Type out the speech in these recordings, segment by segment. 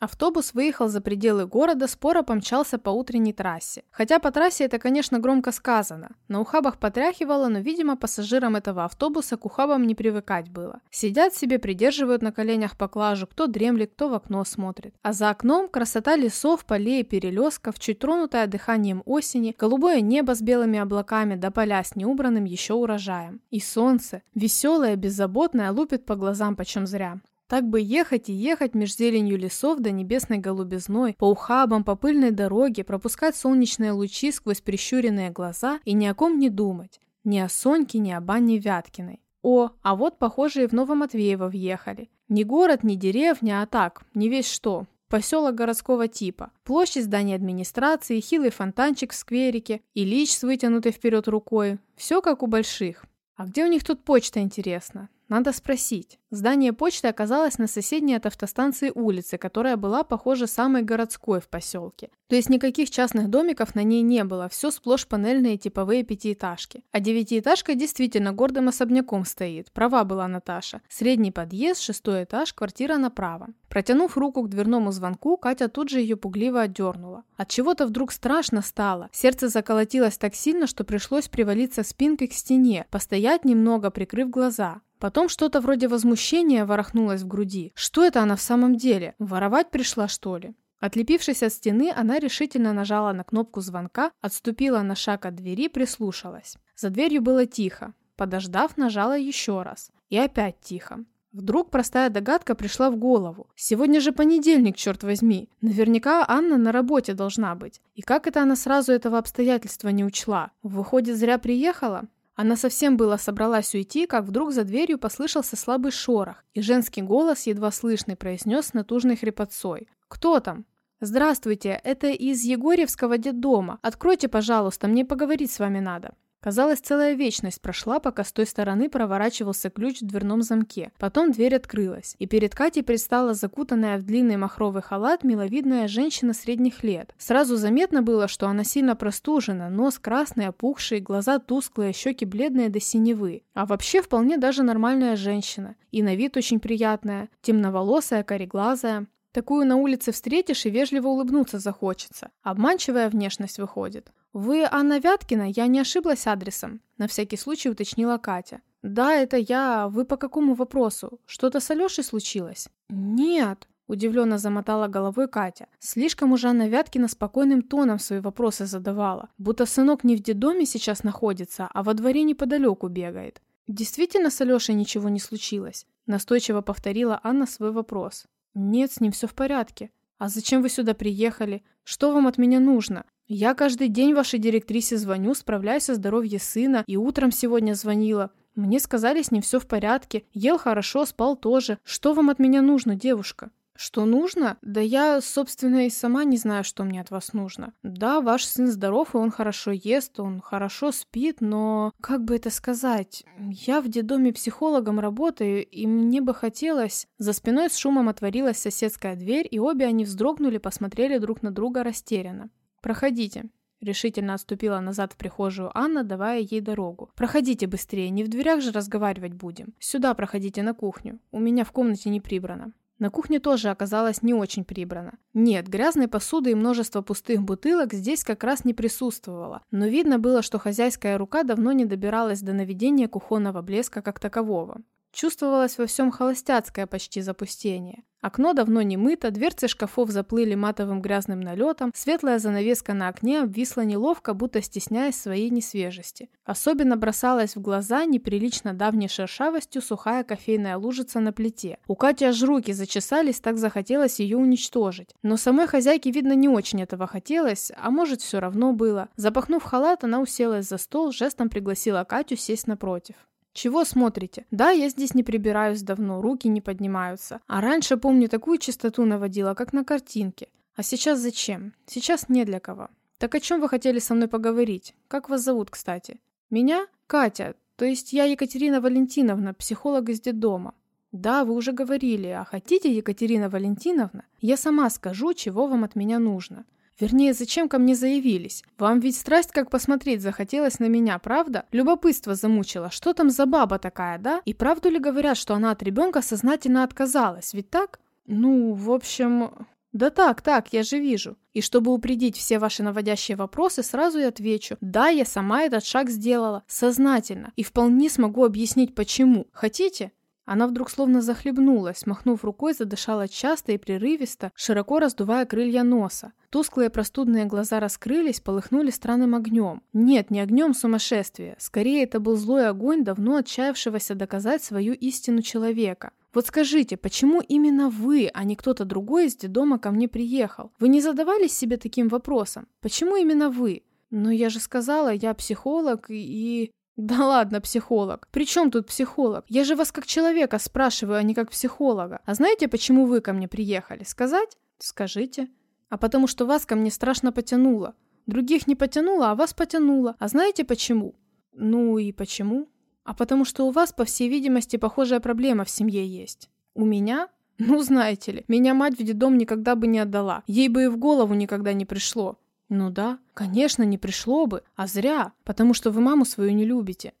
Автобус выехал за пределы города, споро помчался по утренней трассе. Хотя по трассе это, конечно, громко сказано. На ухабах потряхивало, но, видимо, пассажирам этого автобуса к ухабам не привыкать было. Сидят себе, придерживают на коленях поклажу, кто дремлет, кто в окно смотрит. А за окном красота лесов, полей, перелесков, чуть тронутая дыханием осени, голубое небо с белыми облаками, да поля с неубранным еще урожаем. И солнце, веселое, беззаботное, лупит по глазам почем зря. Так бы ехать и ехать меж зеленью лесов до небесной голубизной, по ухабам, по пыльной дороге, пропускать солнечные лучи сквозь прищуренные глаза и ни о ком не думать. Ни о Соньке, ни об Анне Вяткиной. О, а вот, похоже, и в Новоматвеево въехали. Не город, не деревня, а так, не весь что. Поселок городского типа. Площадь здания администрации, хилый фонтанчик в скверике, и лич с вытянутой вперед рукой. Все как у больших. А где у них тут почта, интересно? Надо спросить. Здание почты оказалось на соседней от автостанции улице, которая была, похоже, самой городской в поселке. То есть никаких частных домиков на ней не было, все сплошь панельные типовые пятиэтажки. А девятиэтажка действительно гордым особняком стоит, права была Наташа. Средний подъезд, шестой этаж, квартира направо. Протянув руку к дверному звонку, Катя тут же ее пугливо отдернула. От чего-то вдруг страшно стало. Сердце заколотилось так сильно, что пришлось привалиться спинкой к стене, постоять немного, прикрыв глаза. Потом что-то вроде возмущения ворохнулось в груди. Что это она в самом деле? Воровать пришла, что ли? Отлепившись от стены, она решительно нажала на кнопку звонка, отступила на шаг от двери, прислушалась. За дверью было тихо. Подождав, нажала еще раз. И опять тихо. Вдруг простая догадка пришла в голову. Сегодня же понедельник, черт возьми. Наверняка Анна на работе должна быть. И как это она сразу этого обстоятельства не учла? Выходит, зря приехала? Она совсем была собралась уйти, как вдруг за дверью послышался слабый шорох, и женский голос, едва слышный, произнес с натужной хрипотцой. «Кто там?» «Здравствуйте, это из Егорьевского детдома. Откройте, пожалуйста, мне поговорить с вами надо». Казалось, целая вечность прошла, пока с той стороны проворачивался ключ в дверном замке. Потом дверь открылась, и перед Катей предстала закутанная в длинный махровый халат миловидная женщина средних лет. Сразу заметно было, что она сильно простужена, нос красный, опухший, глаза тусклые, щеки бледные до синевы. А вообще вполне даже нормальная женщина. И на вид очень приятная, темноволосая, кореглазая. Такую на улице встретишь и вежливо улыбнуться захочется. Обманчивая внешность выходит. «Вы Анна Вяткина? Я не ошиблась адресом?» На всякий случай уточнила Катя. «Да, это я. Вы по какому вопросу? Что-то с Алешей случилось?» «Нет», – удивленно замотала головой Катя. Слишком уже Анна Вяткина спокойным тоном свои вопросы задавала. Будто сынок не в детдоме сейчас находится, а во дворе неподалеку бегает. «Действительно с Алешей ничего не случилось?» Настойчиво повторила Анна свой вопрос. «Нет, с ним все в порядке. А зачем вы сюда приехали? Что вам от меня нужно? Я каждый день вашей директрисе звоню, справляюсь о здоровье сына, и утром сегодня звонила. Мне сказали, с ним все в порядке, ел хорошо, спал тоже. Что вам от меня нужно, девушка? Что нужно? Да я, собственно, и сама не знаю, что мне от вас нужно. Да, ваш сын здоров, и он хорошо ест, он хорошо спит, но... Как бы это сказать? Я в детдоме психологом работаю, и мне бы хотелось... За спиной с шумом отворилась соседская дверь, и обе они вздрогнули, посмотрели друг на друга растерянно. «Проходите», — решительно отступила назад в прихожую Анна, давая ей дорогу. «Проходите быстрее, не в дверях же разговаривать будем. Сюда проходите на кухню, у меня в комнате не прибрано». На кухне тоже оказалось не очень прибрано. Нет, грязной посуды и множество пустых бутылок здесь как раз не присутствовало, но видно было, что хозяйская рука давно не добиралась до наведения кухонного блеска как такового. Чувствовалось во всем холостяцкое почти запустение. Окно давно не мыто, дверцы шкафов заплыли матовым грязным налетом, светлая занавеска на окне обвисла неловко, будто стесняясь своей несвежести. Особенно бросалась в глаза неприлично давней шершавостью сухая кофейная лужица на плите. У Кати аж руки зачесались, так захотелось ее уничтожить. Но самой хозяйке, видно, не очень этого хотелось, а может, все равно было. Запахнув халат, она уселась за стол, жестом пригласила Катю сесть напротив. Чего смотрите? Да, я здесь не прибираюсь давно, руки не поднимаются. А раньше, помню, такую чистоту наводила, как на картинке. А сейчас зачем? Сейчас не для кого. Так о чем вы хотели со мной поговорить? Как вас зовут, кстати? Меня? Катя. То есть я Екатерина Валентиновна, психолог из детдома. Да, вы уже говорили. А хотите, Екатерина Валентиновна? Я сама скажу, чего вам от меня нужно. Вернее, зачем ко мне заявились? Вам ведь страсть как посмотреть захотелось на меня, правда? Любопытство замучило. Что там за баба такая, да? И правду ли говорят, что она от ребенка сознательно отказалась? Ведь так? Ну, в общем... Да так, так, я же вижу. И чтобы упредить все ваши наводящие вопросы, сразу и отвечу. Да, я сама этот шаг сделала, сознательно, и вполне смогу объяснить почему. Хотите? Она вдруг словно захлебнулась, махнув рукой, задышала часто и прерывисто, широко раздувая крылья носа. Тусклые простудные глаза раскрылись, полыхнули странным огнем. Нет, не огнем сумасшествия. Скорее, это был злой огонь, давно отчаявшегося доказать свою истину человека. Вот скажите, почему именно вы, а не кто-то другой из детдома ко мне приехал? Вы не задавались себе таким вопросом? Почему именно вы? Но я же сказала, я психолог и... Да ладно, психолог. При чем тут психолог? Я же вас как человека спрашиваю, а не как психолога. А знаете, почему вы ко мне приехали? Сказать? Скажите. А потому что вас ко мне страшно потянуло. Других не потянуло, а вас потянуло. А знаете почему? Ну и почему? А потому что у вас, по всей видимости, похожая проблема в семье есть. У меня? Ну, знаете ли, меня мать в детдом никогда бы не отдала. Ей бы и в голову никогда не пришло. Ну да, конечно, не пришло бы, а зря, потому что вы маму свою не любите.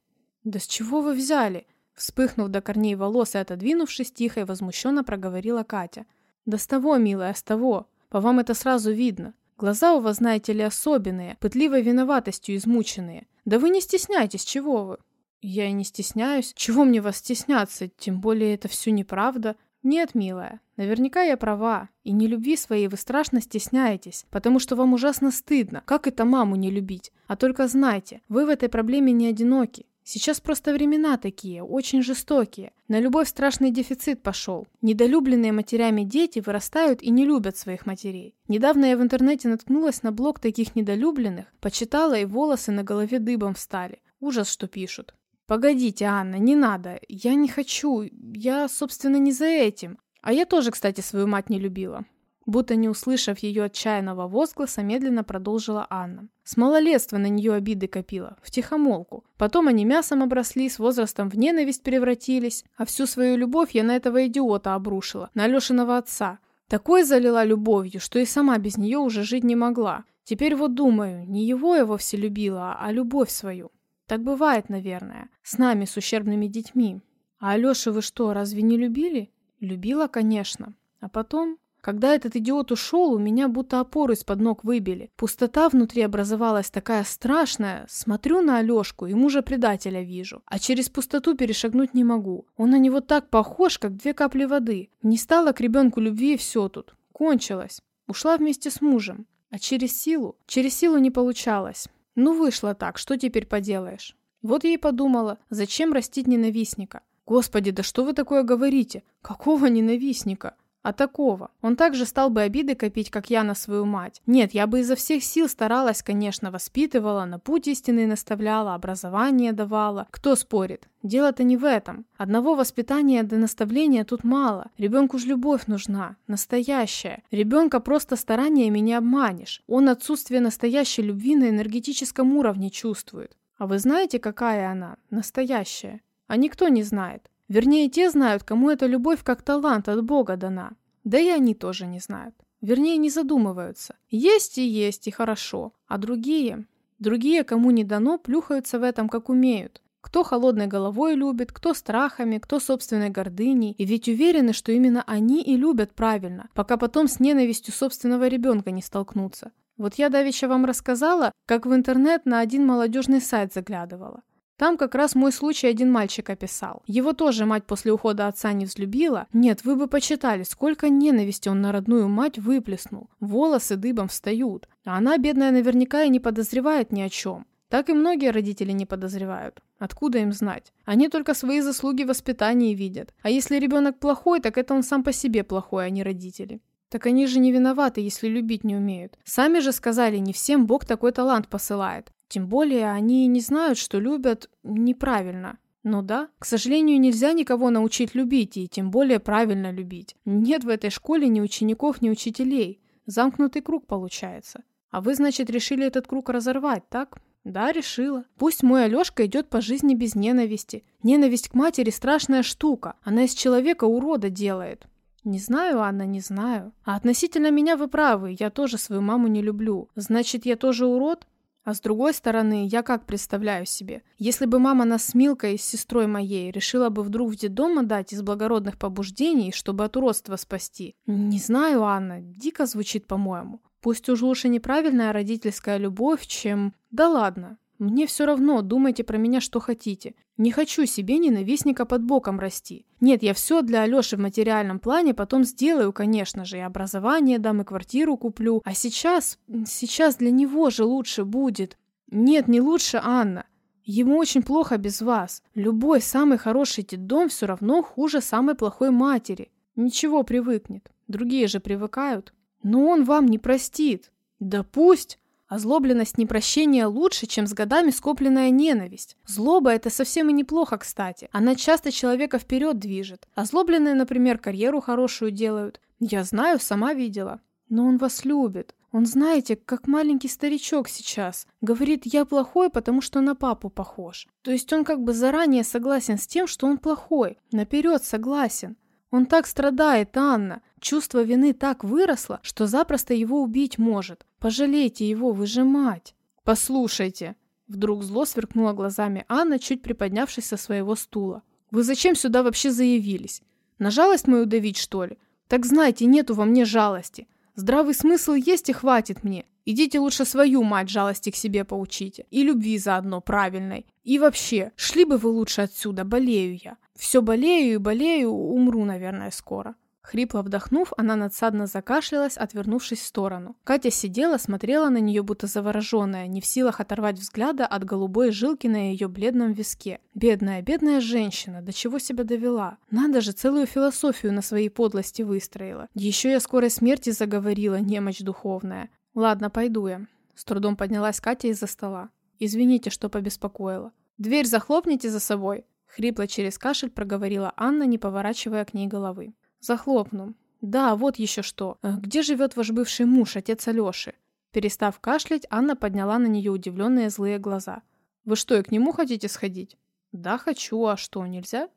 Да с чего вы взяли? Вспыхнув до корней волос и отодвинувшись, тихо и возмущенно проговорила Катя. Да с того, милая, с того. По вам это сразу видно. Глаза у вас, знаете ли, особенные, пытливой виноватостью измученные. Да вы не стесняйтесь, чего вы? Я и не стесняюсь. Чего мне вас стесняться? Тем более это все неправда. Нет, милая, наверняка я права, и не любви своей вы страшно стесняетесь, потому что вам ужасно стыдно, как это маму не любить. А только знайте, вы в этой проблеме не одиноки. Сейчас просто времена такие, очень жестокие. На любовь страшный дефицит пошел. Недолюбленные матерями дети вырастают и не любят своих матерей. Недавно я в интернете наткнулась на блог таких недолюбленных, почитала и волосы на голове дыбом встали. Ужас, что пишут. «Погодите, Анна, не надо. Я не хочу. Я, собственно, не за этим. А я тоже, кстати, свою мать не любила». Будто не услышав ее отчаянного возгласа, медленно продолжила Анна. С малолетства на нее обиды копила, в тихомолку. Потом они мясом обросли, с возрастом в ненависть превратились, а всю свою любовь я на этого идиота обрушила, на Алешиного отца. Такой залила любовью, что и сама без нее уже жить не могла. Теперь вот думаю, не его я вовсе любила, а любовь свою. Так бывает, наверное. С нами, с ущербными детьми. А Алёшу вы что, разве не любили? Любила, конечно. А потом... Когда этот идиот ушел, у меня будто опору из-под ног выбили. Пустота внутри образовалась такая страшная. Смотрю на Алешку и мужа предателя вижу. А через пустоту перешагнуть не могу. Он на него так похож, как две капли воды. Не стало к ребенку любви и все тут. Кончилось. Ушла вместе с мужем. А через силу? Через силу не получалось. Ну, вышло так, что теперь поделаешь? Вот я и подумала, зачем растить ненавистника? Господи, да что вы такое говорите? Какого ненавистника? А такого. Он также стал бы обиды копить, как я на свою мать. Нет, я бы изо всех сил старалась, конечно, воспитывала, на путь истинный наставляла, образование давала. Кто спорит? Дело-то не в этом. Одного воспитания до наставления тут мало. Ребенку ж любовь нужна. Настоящая. Ребенка просто стараниями не обманешь. Он отсутствие настоящей любви на энергетическом уровне чувствует. А вы знаете, какая она? Настоящая. А никто не знает. Вернее, те знают, кому эта любовь как талант от Бога дана. Да и они тоже не знают. Вернее, не задумываются. Есть и есть, и хорошо. А другие? Другие, кому не дано, плюхаются в этом, как умеют. Кто холодной головой любит, кто страхами, кто собственной гордыней. И ведь уверены, что именно они и любят правильно, пока потом с ненавистью собственного ребенка не столкнутся. Вот я давеча вам рассказала, как в интернет на один молодежный сайт заглядывала. Там как раз мой случай один мальчик описал. Его тоже мать после ухода отца не взлюбила. Нет, вы бы почитали, сколько ненависти он на родную мать выплеснул. Волосы дыбом встают. А она, бедная, наверняка и не подозревает ни о чем. Так и многие родители не подозревают. Откуда им знать? Они только свои заслуги в воспитании видят. А если ребенок плохой, так это он сам по себе плохой, а не родители. Так они же не виноваты, если любить не умеют. Сами же сказали, не всем Бог такой талант посылает. Тем более они не знают, что любят неправильно. Ну да, к сожалению, нельзя никого научить любить и тем более правильно любить. Нет в этой школе ни учеников, ни учителей. Замкнутый круг получается. А вы, значит, решили этот круг разорвать, так? Да, решила. Пусть мой Алёшка идет по жизни без ненависти. Ненависть к матери страшная штука. Она из человека урода делает. Не знаю, Анна, не знаю. А относительно меня вы правы, я тоже свою маму не люблю. Значит, я тоже урод? А с другой стороны, я как представляю себе, если бы мама нас с Милкой, с сестрой моей, решила бы вдруг в детдом отдать из благородных побуждений, чтобы от уродства спасти. Не знаю, Анна, дико звучит, по-моему. Пусть уж лучше неправильная родительская любовь, чем... Да ладно, мне все равно, думайте про меня что хотите. Не хочу себе ненавистника под боком расти. Нет, я все для Алёши в материальном плане потом сделаю, конечно же, и образование дам, и квартиру куплю. А сейчас, сейчас для него же лучше будет. Нет, не лучше, Анна. Ему очень плохо без вас. Любой самый хороший детдом все равно хуже самой плохой матери. Ничего, привыкнет. Другие же привыкают. Но он вам не простит. Да пусть. Озлобленность непрощения лучше, чем с годами скопленная ненависть. Злоба – это совсем и неплохо, кстати. Она часто человека вперед движет. Озлобленные, например, карьеру хорошую делают. Я знаю, сама видела. Но он вас любит. Он, знаете, как маленький старичок сейчас. Говорит, я плохой, потому что на папу похож. То есть он как бы заранее согласен с тем, что он плохой. Наперед согласен. Он так страдает, Анна. Чувство вины так выросло, что запросто его убить может. Пожалейте его, вы же мать. Послушайте. Вдруг зло сверкнула глазами Анна, чуть приподнявшись со своего стула. Вы зачем сюда вообще заявились? На жалость мою давить, что ли? Так знайте, нету во мне жалости. Здравый смысл есть и хватит мне. Идите лучше свою мать жалости к себе поучите. И любви заодно правильной. И вообще, шли бы вы лучше отсюда, болею я. Все болею и болею, умру, наверное, скоро. Хрипло вдохнув, она надсадно закашлялась, отвернувшись в сторону. Катя сидела, смотрела на нее, будто завороженная, не в силах оторвать взгляда от голубой жилки на ее бледном виске. Бедная, бедная женщина, до чего себя довела? Надо же, целую философию на своей подлости выстроила. Еще я скорой смерти заговорила, немощь духовная. Ладно, пойду я. С трудом поднялась Катя из-за стола. Извините, что побеспокоила. Дверь захлопните за собой. Хрипло через кашель проговорила Анна, не поворачивая к ней головы. Захлопну. Да, вот еще что. Э, где живет ваш бывший муж, отец Алеши? Перестав кашлять, Анна подняла на нее удивленные злые глаза. Вы что, и к нему хотите сходить? Да, хочу, а что, нельзя?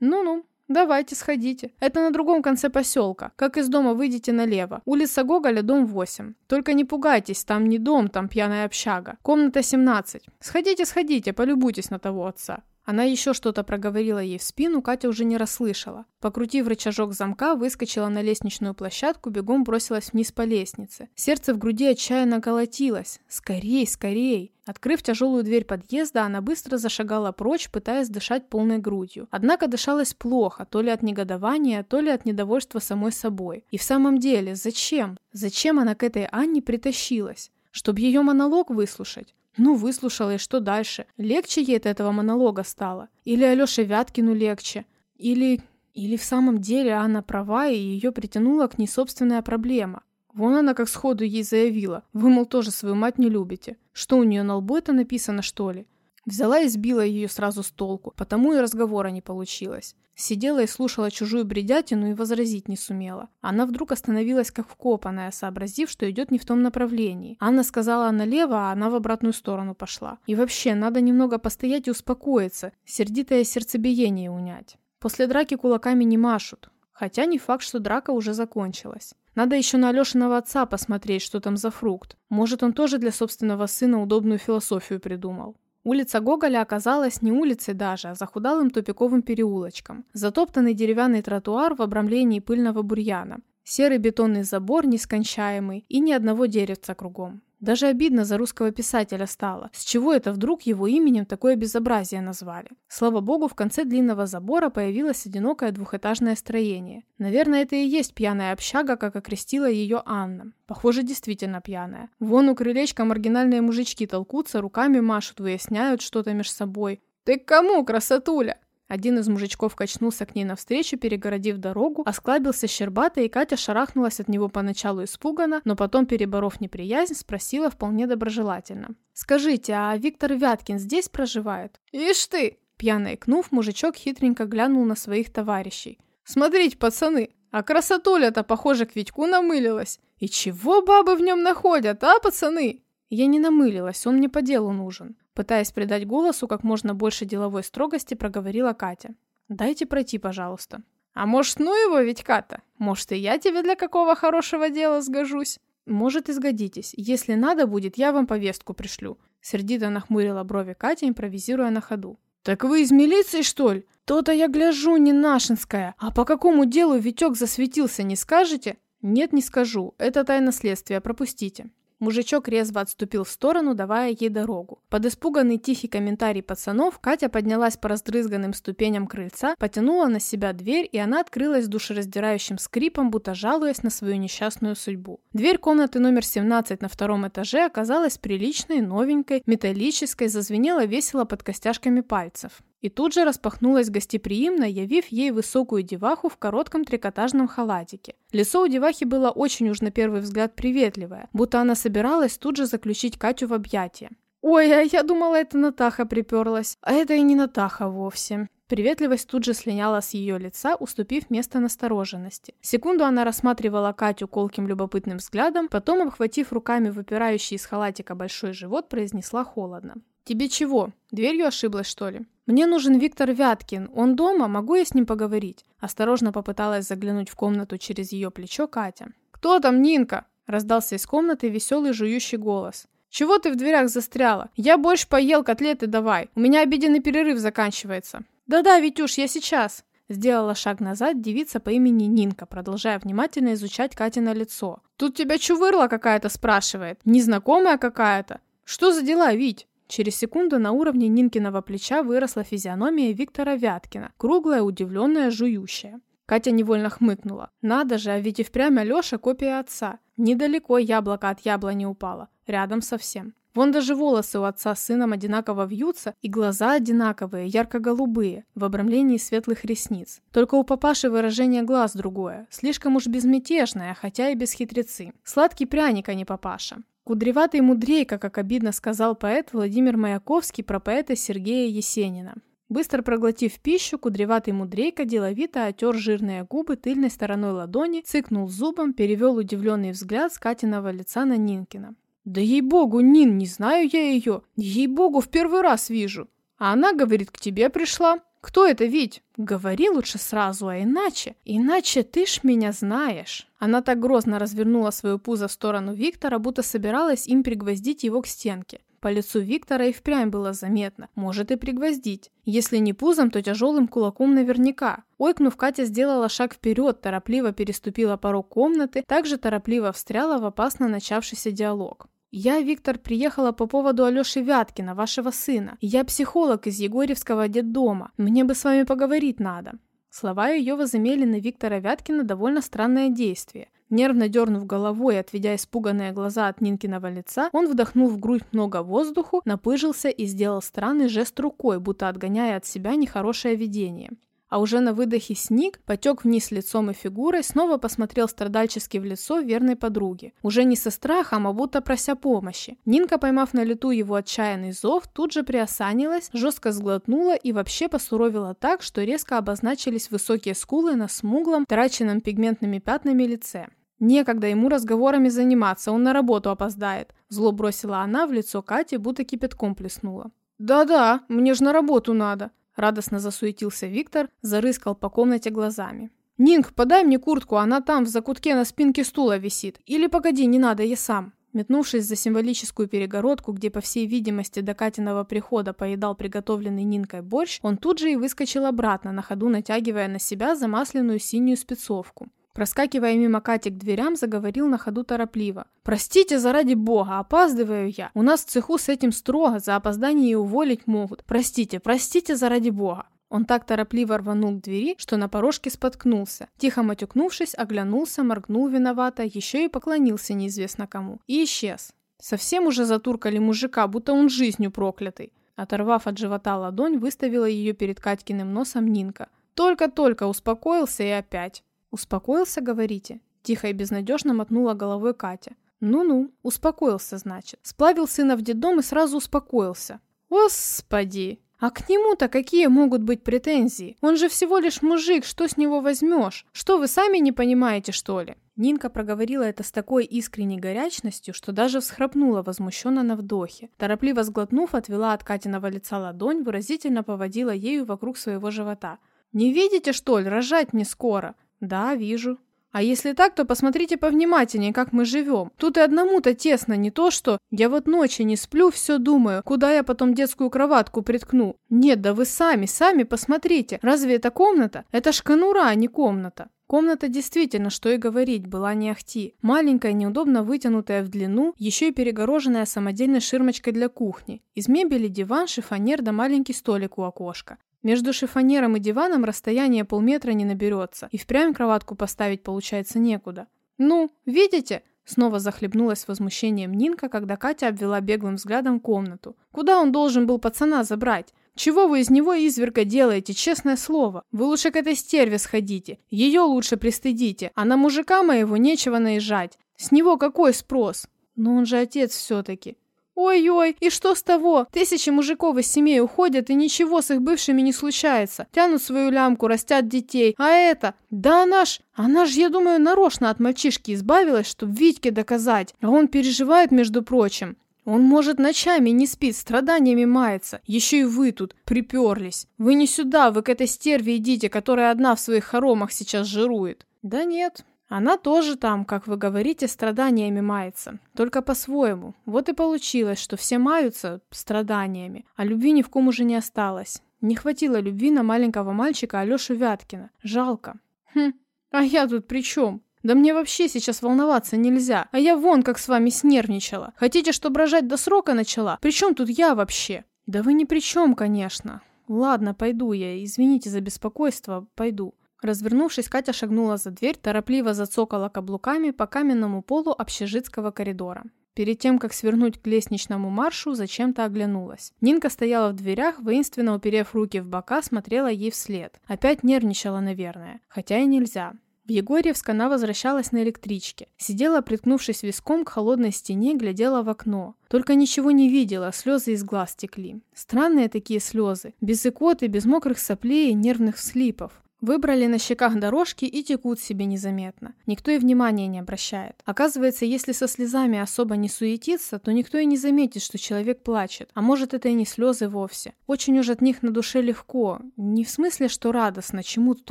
Ну-ну, Давайте, сходите. Это на другом конце поселка. Как из дома выйдете налево. Улица Гоголя, дом 8. Только не пугайтесь, там не дом, там пьяная общага. Комната 17. Сходите, сходите, полюбуйтесь на того отца. Она еще что-то проговорила ей в спину, Катя уже не расслышала. Покрутив рычажок замка, выскочила на лестничную площадку, бегом бросилась вниз по лестнице. Сердце в груди отчаянно колотилось. «Скорей, скорей!» Открыв тяжелую дверь подъезда, она быстро зашагала прочь, пытаясь дышать полной грудью. Однако дышалось плохо, то ли от негодования, то ли от недовольства самой собой. И в самом деле, зачем? Зачем она к этой Анне притащилась? Чтобы ее монолог выслушать? Ну, выслушала, и что дальше? Легче ей от этого монолога стало? Или Алёше Вяткину легче? Или... Или в самом деле Анна права, и ее притянула к ней собственная проблема? Вон она как сходу ей заявила. Вы, мол, тоже свою мать не любите. Что у нее на лбу это написано, что ли? Взяла и сбила ее сразу с толку, потому и разговора не получилось. Сидела и слушала чужую бредятину и возразить не сумела. Она вдруг остановилась как вкопанная, сообразив, что идет не в том направлении. Анна сказала налево, а она в обратную сторону пошла. И вообще, надо немного постоять и успокоиться, сердитое сердцебиение унять. После драки кулаками не машут. Хотя не факт, что драка уже закончилась. Надо еще на Алешиного отца посмотреть, что там за фрукт. Может, он тоже для собственного сына удобную философию придумал. Улица Гоголя оказалась не улицей даже, а захудалым тупиковым переулочком. Затоптанный деревянный тротуар в обрамлении пыльного бурьяна. Серый бетонный забор нескончаемый и ни одного деревца кругом. Даже обидно за русского писателя стало. С чего это вдруг его именем такое безобразие назвали? Слава богу, в конце длинного забора появилось одинокое двухэтажное строение. Наверное, это и есть пьяная общага, как окрестила ее Анна. Похоже, действительно пьяная. Вон у крылечка маргинальные мужички толкутся, руками машут, выясняют что-то между собой. «Ты к кому, красотуля?» Один из мужичков качнулся к ней навстречу, перегородив дорогу, осклабился щербато, и Катя шарахнулась от него поначалу испуганно, но потом, переборов неприязнь, спросила вполне доброжелательно. «Скажите, а Виктор Вяткин здесь проживает?» «Ишь ты!» Пьяно икнув, мужичок хитренько глянул на своих товарищей. «Смотрите, пацаны, а красотуля-то, похоже, к Витьку намылилась. И чего бабы в нем находят, а, пацаны?» Я не намылилась, он мне по делу нужен. Пытаясь придать голосу как можно больше деловой строгости, проговорила Катя. «Дайте пройти, пожалуйста». «А может, ну его, ведь Ката? Может, и я тебе для какого хорошего дела сгожусь?» «Может, и сгодитесь. Если надо будет, я вам повестку пришлю. Сердито нахмурила брови Катя, импровизируя на ходу. «Так вы из милиции, что ли? То-то я гляжу, не нашинская. А по какому делу Витек засветился, не скажете?» «Нет, не скажу. Это тайна следствия, пропустите». Мужичок резво отступил в сторону, давая ей дорогу. Под испуганный тихий комментарий пацанов Катя поднялась по раздрызганным ступеням крыльца, потянула на себя дверь, и она открылась душераздирающим скрипом, будто жалуясь на свою несчастную судьбу. Дверь комнаты номер 17 на втором этаже оказалась приличной, новенькой, металлической, зазвенела весело под костяшками пальцев. И тут же распахнулась гостеприимно, явив ей высокую деваху в коротком трикотажном халатике. Лицо у девахи было очень уж на первый взгляд приветливое, будто она собиралась тут же заключить Катю в объятия. «Ой, а я думала, это Натаха приперлась. А это и не Натаха вовсе». Приветливость тут же слиняла с ее лица, уступив место настороженности. Секунду она рассматривала Катю колким любопытным взглядом, потом, обхватив руками выпирающий из халатика большой живот, произнесла холодно. «Тебе чего? Дверью ошиблась, что ли?» «Мне нужен Виктор Вяткин. Он дома? Могу я с ним поговорить?» Осторожно попыталась заглянуть в комнату через ее плечо Катя. «Кто там, Нинка?» Раздался из комнаты веселый жующий голос. «Чего ты в дверях застряла? Я больше поел, котлеты давай. У меня обеденный перерыв заканчивается». «Да-да, Витюш, я сейчас». Сделала шаг назад девица по имени Нинка, продолжая внимательно изучать Катина лицо. «Тут тебя чувырла какая-то спрашивает. Незнакомая какая-то. Что за дела, Вить?» Через секунду на уровне Нинкиного плеча выросла физиономия Виктора Вяткина, круглая, удивленная, жующая. Катя невольно хмыкнула. Надо же, а ведь и впрямь Алеша копия отца. Недалеко яблоко от яблони упало. Рядом совсем. Вон даже волосы у отца с сыном одинаково вьются, и глаза одинаковые, ярко-голубые, в обрамлении светлых ресниц. Только у папаши выражение глаз другое, слишком уж безмятежное, хотя и без хитрецы. Сладкий пряник, а не папаша. Кудреватый мудрейка, как обидно сказал поэт Владимир Маяковский про поэта Сергея Есенина. Быстро проглотив пищу, кудреватый мудрейка деловито отер жирные губы тыльной стороной ладони, цыкнул зубом, перевел удивленный взгляд с Катиного лица на Нинкина. «Да ей-богу, Нин, не знаю я ее. Ей-богу, в первый раз вижу. А она, говорит, к тебе пришла. Кто это, Вить? Говори лучше сразу, а иначе... Иначе ты ж меня знаешь». Она так грозно развернула свою пузо в сторону Виктора, будто собиралась им пригвоздить его к стенке. По лицу Виктора и впрямь было заметно. Может и пригвоздить. Если не пузом, то тяжелым кулаком наверняка. Ойкнув, Катя сделала шаг вперед, торопливо переступила порог комнаты, также торопливо встряла в опасно начавшийся диалог. «Я, Виктор, приехала по поводу Алёши Вяткина, вашего сына. Я психолог из Егорьевского детдома. Мне бы с вами поговорить надо». Слова ее возымели на Виктора Вяткина довольно странное действие. Нервно дернув головой и отведя испуганные глаза от Нинкиного лица, он вдохнул в грудь много воздуху, напыжился и сделал странный жест рукой, будто отгоняя от себя нехорошее видение. А уже на выдохе сник, потек вниз лицом и фигурой, снова посмотрел страдальчески в лицо верной подруги. Уже не со страхом, а будто прося помощи. Нинка, поймав на лету его отчаянный зов, тут же приосанилась, жестко сглотнула и вообще посуровила так, что резко обозначились высокие скулы на смуглом, траченном пигментными пятнами лице. Некогда ему разговорами заниматься, он на работу опоздает. Зло бросила она в лицо Кати, будто кипятком плеснула. «Да-да, мне ж на работу надо», Радостно засуетился Виктор, зарыскал по комнате глазами. «Нинг, подай мне куртку, она там, в закутке на спинке стула висит. Или погоди, не надо, я сам». Метнувшись за символическую перегородку, где, по всей видимости, до Катиного прихода поедал приготовленный Нинкой борщ, он тут же и выскочил обратно, на ходу натягивая на себя замасленную синюю спецовку. Проскакивая мимо Кати к дверям, заговорил на ходу торопливо. «Простите, заради бога, опаздываю я. У нас в цеху с этим строго, за опоздание и уволить могут. Простите, простите, заради бога». Он так торопливо рванул к двери, что на порожке споткнулся. Тихо матюкнувшись, оглянулся, моргнул виновато, еще и поклонился неизвестно кому. И исчез. Совсем уже затуркали мужика, будто он жизнью проклятый. Оторвав от живота ладонь, выставила ее перед Катькиным носом Нинка. Только-только успокоился и опять. «Успокоился, говорите?» Тихо и безнадежно мотнула головой Катя. «Ну-ну, успокоился, значит. Сплавил сына в детдом и сразу успокоился. Господи! А к нему-то какие могут быть претензии? Он же всего лишь мужик, что с него возьмешь? Что, вы сами не понимаете, что ли?» Нинка проговорила это с такой искренней горячностью, что даже всхрапнула возмущенно на вдохе. Торопливо сглотнув, отвела от Катиного лица ладонь, выразительно поводила ею вокруг своего живота. «Не видите, что ли, рожать мне скоро?» «Да, вижу». А если так, то посмотрите повнимательнее, как мы живем. Тут и одному-то тесно, не то что я вот ночи не сплю, все думаю, куда я потом детскую кроватку приткну. Нет, да вы сами, сами посмотрите. Разве это комната? Это ж конура, а не комната. Комната действительно, что и говорить, была не ахти. Маленькая, неудобно вытянутая в длину, еще и перегороженная самодельной ширмочкой для кухни. Из мебели диван, шифонер да маленький столик у окошка. Между шифонером и диваном расстояние полметра не наберется, и впрямь кроватку поставить получается некуда. «Ну, видите?» Снова захлебнулась возмущением Нинка, когда Катя обвела беглым взглядом комнату. «Куда он должен был пацана забрать? Чего вы из него изверга делаете, честное слово? Вы лучше к этой стерве сходите, ее лучше пристыдите, а на мужика моего нечего наезжать. С него какой спрос? Но он же отец все-таки. Ой-ой, и что с того? Тысячи мужиков из семей уходят, и ничего с их бывшими не случается. Тянут свою лямку, растят детей. А это? Да она ж... Она ж, я думаю, нарочно от мальчишки избавилась, чтобы Витьке доказать. А он переживает, между прочим. Он, может, ночами не спит, страданиями мается. Еще и вы тут приперлись. Вы не сюда, вы к этой стерве идите, которая одна в своих хоромах сейчас жирует. Да нет, она тоже там, как вы говорите, страданиями мается. Только по-своему. Вот и получилось, что все маются страданиями, а любви ни в ком уже не осталось. Не хватило любви на маленького мальчика Алёшу Вяткина. Жалко. Хм, а я тут при чем? Да мне вообще сейчас волноваться нельзя. А я вон как с вами снервничала. Хотите, чтобы рожать до срока начала? При чем тут я вообще? Да вы ни при чем, конечно. Ладно, пойду я. Извините за беспокойство. Пойду. Развернувшись, Катя шагнула за дверь, торопливо зацокала каблуками по каменному полу общежитского коридора. Перед тем, как свернуть к лестничному маршу, зачем-то оглянулась. Нинка стояла в дверях, воинственно уперев руки в бока, смотрела ей вслед. Опять нервничала, наверное. Хотя и нельзя. В Егорьевск она возвращалась на электричке. Сидела, приткнувшись виском к холодной стене, глядела в окно. Только ничего не видела, слезы из глаз текли. Странные такие слезы, без икоты, без мокрых соплей и нервных вслипов. Выбрали на щеках дорожки и текут себе незаметно. Никто и внимания не обращает. Оказывается, если со слезами особо не суетиться, то никто и не заметит, что человек плачет. А может, это и не слезы вовсе. Очень уж от них на душе легко. Не в смысле, что радостно, чему тут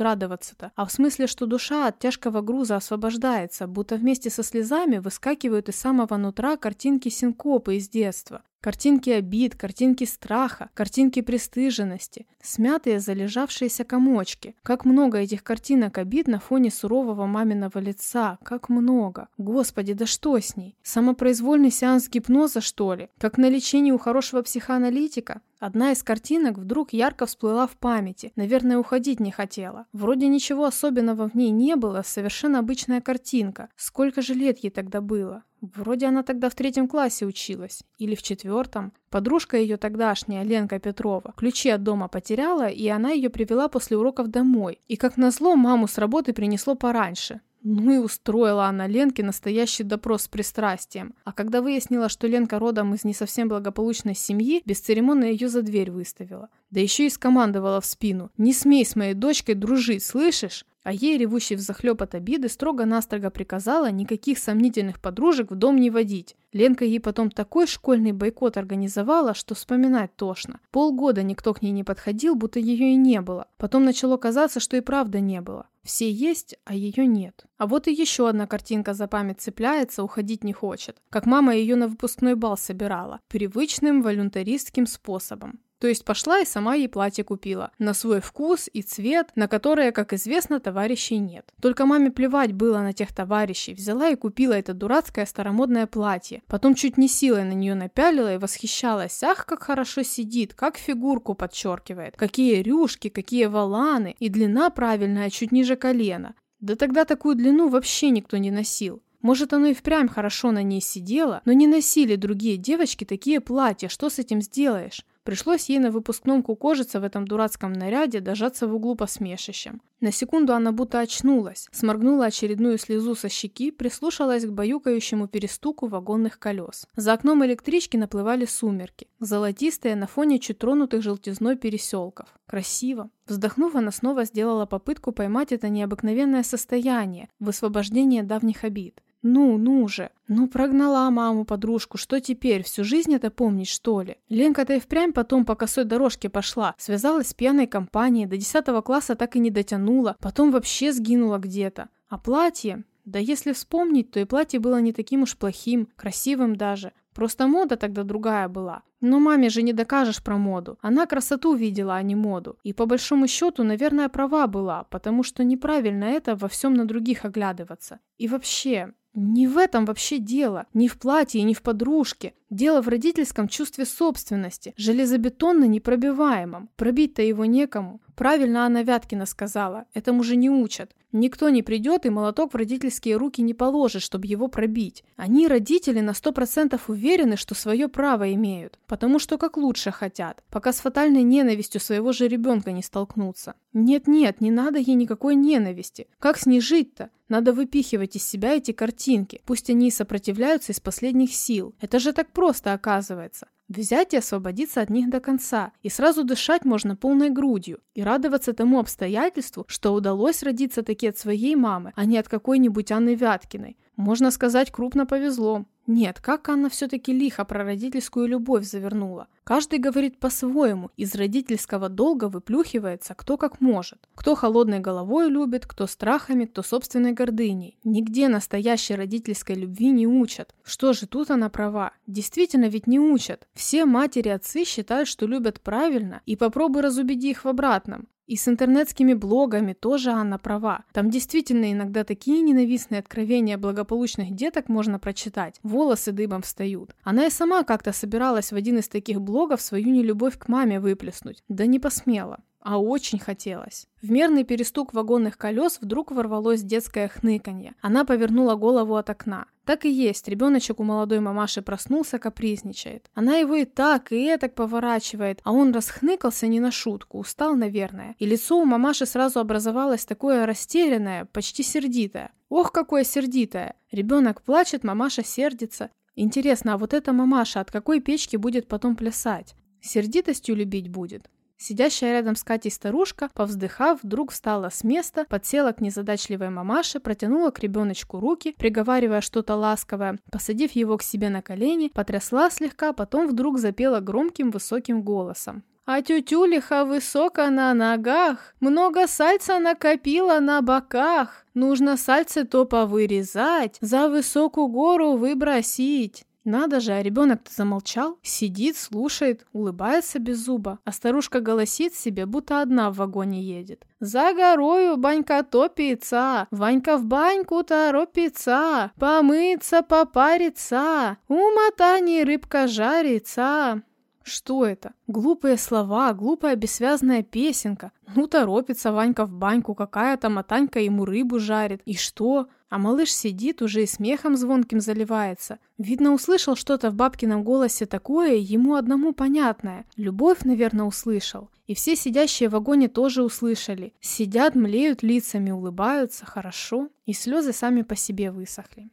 радоваться-то, а в смысле, что душа от тяжкого груза освобождается, будто вместе со слезами выскакивают из самого нутра картинки синкопы из детства. Картинки обид, картинки страха, картинки пристыженности, смятые залежавшиеся комочки. Как много этих картинок обид на фоне сурового маминого лица, как много. Господи, да что с ней? Самопроизвольный сеанс гипноза, что ли? Как на лечении у хорошего психоаналитика? Одна из картинок вдруг ярко всплыла в памяти, наверное, уходить не хотела. Вроде ничего особенного в ней не было, совершенно обычная картинка. Сколько же лет ей тогда было? Вроде она тогда в третьем классе училась. Или в четвертом. Подружка ее тогдашняя, Ленка Петрова, ключи от дома потеряла, и она ее привела после уроков домой. И как назло, маму с работы принесло пораньше. Ну и устроила она Ленке настоящий допрос с пристрастием. А когда выяснила, что Ленка родом из не совсем благополучной семьи, бесцеремонно ее за дверь выставила. Да еще и скомандовала в спину. «Не смей с моей дочкой дружить, слышишь?» А ей, ревущей взахлеб от обиды, строго-настрого приказала никаких сомнительных подружек в дом не водить. Ленка ей потом такой школьный бойкот организовала, что вспоминать тошно. Полгода никто к ней не подходил, будто ее и не было. Потом начало казаться, что и правда не было. Все есть, а ее нет. А вот и еще одна картинка за память цепляется, уходить не хочет. Как мама ее на выпускной бал собирала. Привычным волюнтаристским способом. То есть пошла и сама ей платье купила. На свой вкус и цвет, на которые, как известно, товарищей нет. Только маме плевать было на тех товарищей. Взяла и купила это дурацкое старомодное платье. Потом чуть не силой на нее напялила и восхищалась. Ах, как хорошо сидит, как фигурку подчеркивает. Какие рюшки, какие валаны. И длина правильная, чуть ниже колена. Да тогда такую длину вообще никто не носил. Может, оно и впрямь хорошо на ней сидело, но не носили другие девочки такие платья, что с этим сделаешь? Пришлось ей на выпускном кукожиться в этом дурацком наряде, дожаться в углу посмешищем. На секунду она будто очнулась, сморгнула очередную слезу со щеки, прислушалась к баюкающему перестуку вагонных колес. За окном электрички наплывали сумерки, золотистые на фоне чуть тронутых желтизной переселков. Красиво. Вздохнув, она снова сделала попытку поймать это необыкновенное состояние, высвобождение давних обид. Ну, ну же. Ну, прогнала маму, подружку, что теперь, всю жизнь это помнить, что ли? Ленка-то и впрямь потом по косой дорожке пошла, связалась с пьяной компанией, до 10 класса так и не дотянула, потом вообще сгинула где-то. А платье? Да если вспомнить, то и платье было не таким уж плохим, красивым даже. Просто мода тогда другая была. Но маме же не докажешь про моду. Она красоту видела, а не моду. И по большому счету, наверное, права была, потому что неправильно это во всем на других оглядываться. И вообще, не в этом вообще дело, не в платье и не в подружке. Дело в родительском чувстве собственности, железобетонно непробиваемом. Пробить-то его некому. Правильно Анна Вяткина сказала, этому же не учат. Никто не придет и молоток в родительские руки не положит, чтобы его пробить. Они, родители, на сто процентов уверены, что свое право имеют, потому что как лучше хотят, пока с фатальной ненавистью своего же ребенка не столкнутся. Нет-нет, не надо ей никакой ненависти. Как с ней жить-то? Надо выпихивать из себя эти картинки, пусть они и сопротивляются из последних сил. Это же так просто оказывается. Взять и освободиться от них до конца, и сразу дышать можно полной грудью, и радоваться тому обстоятельству, что удалось родиться таки от своей мамы, а не от какой-нибудь Анны Вяткиной. Можно сказать, крупно повезло. Нет, как Анна все-таки лихо про родительскую любовь завернула. Каждый говорит по-своему, из родительского долга выплюхивается кто как может. Кто холодной головой любит, кто страхами, кто собственной гордыней. Нигде настоящей родительской любви не учат. Что же тут она права? Действительно ведь не учат. Все матери-отцы считают, что любят правильно, и попробуй разубеди их в обратном. И с интернетскими блогами тоже Анна права. Там действительно иногда такие ненавистные откровения благополучных деток можно прочитать. Волосы дыбом встают. Она и сама как-то собиралась в один из таких блогов свою нелюбовь к маме выплеснуть. Да не посмела а очень хотелось. В мерный перестук вагонных колес вдруг ворвалось детское хныканье. Она повернула голову от окна. Так и есть, ребеночек у молодой мамаши проснулся, капризничает. Она его и так, и этак поворачивает, а он расхныкался не на шутку, устал, наверное. И лицо у мамаши сразу образовалось такое растерянное, почти сердитое. Ох, какое сердитое! Ребенок плачет, мамаша сердится. Интересно, а вот эта мамаша от какой печки будет потом плясать? Сердитостью любить будет? Сидящая рядом с Катей старушка, повздыхав, вдруг встала с места, подсела к незадачливой мамаше, протянула к ребеночку руки, приговаривая что-то ласковое, посадив его к себе на колени, потрясла слегка, потом вдруг запела громким высоким голосом. А тютюлиха высоко на ногах, много сальца накопила на боках. Нужно сальце то повырезать, за высокую гору выбросить. Надо же, а ребенок-то замолчал, сидит, слушает, улыбается без зуба, а старушка голосит себе, будто одна в вагоне едет. «За горою банька топится, Ванька в баньку торопится, помыться, попариться, у мотани рыбка жарится». Что это? Глупые слова, глупая бессвязная песенка. Ну, торопится Ванька в баньку, какая-то мотанька ему рыбу жарит. И что? А малыш сидит, уже и смехом звонким заливается. Видно, услышал что-то в бабкином голосе такое, ему одному понятное. Любовь, наверное, услышал. И все сидящие в вагоне тоже услышали. Сидят, млеют лицами, улыбаются, хорошо. И слезы сами по себе высохли.